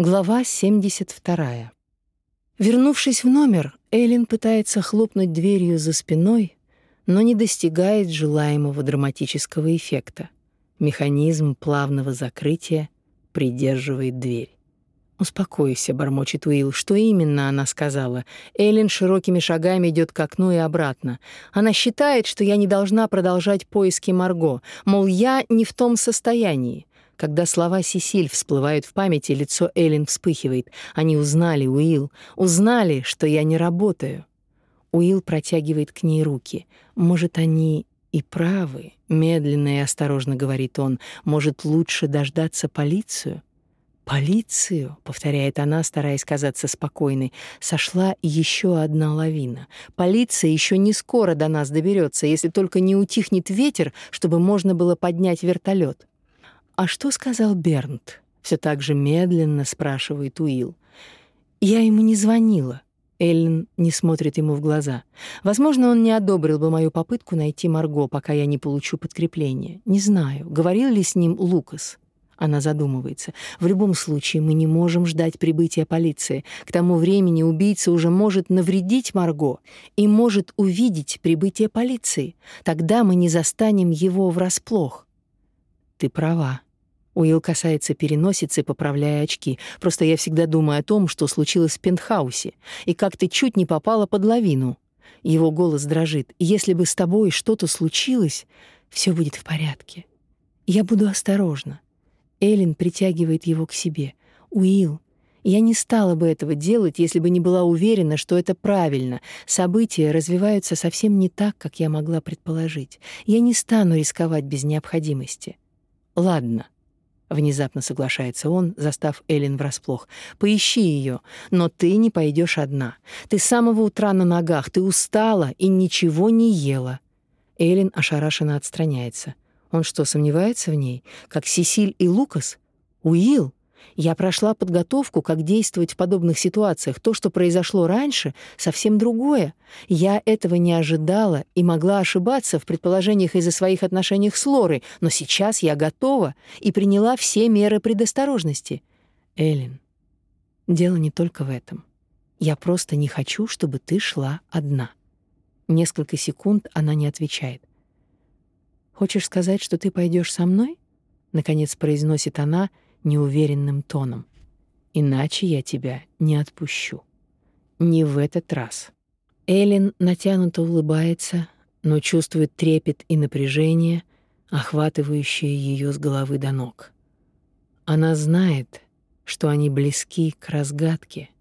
Глава 72. Вернувшись в номер, Эллен пытается хлопнуть дверью за спиной, но не достигает желаемого драматического эффекта. Механизм плавного закрытия придерживает дверь. «Успокойся», — бормочет Уилл. «Что именно она сказала?» Эллен широкими шагами идет к окну и обратно. Она считает, что я не должна продолжать поиски Марго, мол, я не в том состоянии. Когда слова Сесиль всплывают в памяти, лицо Эллен вспыхивает. Они узнали, Уилл, узнали, что я не работаю. Уилл протягивает к ней руки. Может, они и правы, медленно и осторожно говорит он. Может, лучше дождаться полицию? «Полицию», — повторяет она, стараясь казаться спокойной, — сошла еще одна лавина. «Полиция еще не скоро до нас доберется, если только не утихнет ветер, чтобы можно было поднять вертолет. «А что сказал Бернт?» — все так же медленно спрашивает Уилл. «Я ему не звонила». Эллен не смотрит ему в глаза. Возможно, он не одобрил бы мою попытку найти Марго, пока я не получу подкрепление. Не знаю, говорил ли с ним Лукас. Она задумывается. В любом случае, мы не можем ждать прибытия полиции. К тому времени убийца уже может навредить Марго и может увидеть прибытие полиции. Тогда мы не застанем его врасплох. Ты права, Уилл касается переносицы, поправляя очки. Просто я всегда думаю о том, что случилось в пентхаусе, и как ты чуть не попала под лавину. Его голос дрожит. Если бы с тобой что-то случилось, все будет в порядке. Я буду осторожна. Эллен притягивает его к себе. Уилл, я не стала бы этого делать, если бы не была уверена, что это правильно. События развиваются совсем не так, как я могла предположить. Я не стану рисковать без необходимости. Ладно. Внезапно соглашается он, застав Эллен врасплох. Поищи ее, но ты не пойдешь одна. Ты с самого утра на ногах, ты устала и ничего не ела. Эллен ошарашенно отстраняется. Он что, сомневается в ней, как Сесиль и Лукас? Уилл? Я прошла подготовку, как действовать в подобных ситуациях. То, что произошло раньше, совсем другое. Я этого не ожидала и могла ошибаться в предположениях из-за своих отношений с Лорой, но сейчас я готова и приняла все меры предосторожности. Эллен, дело не только в этом. Я просто не хочу, чтобы ты шла одна. Несколько секунд она не отвечает. Хочешь сказать, что ты пойдешь со мной? наконец произносит она неуверенным тоном. Иначе я тебя не отпущу. Не в этот раз. Эллен натянуто улыбается, но чувствует трепет и напряжение, охватывающее ее с головы до ног. Она знает, что они близки к разгадке —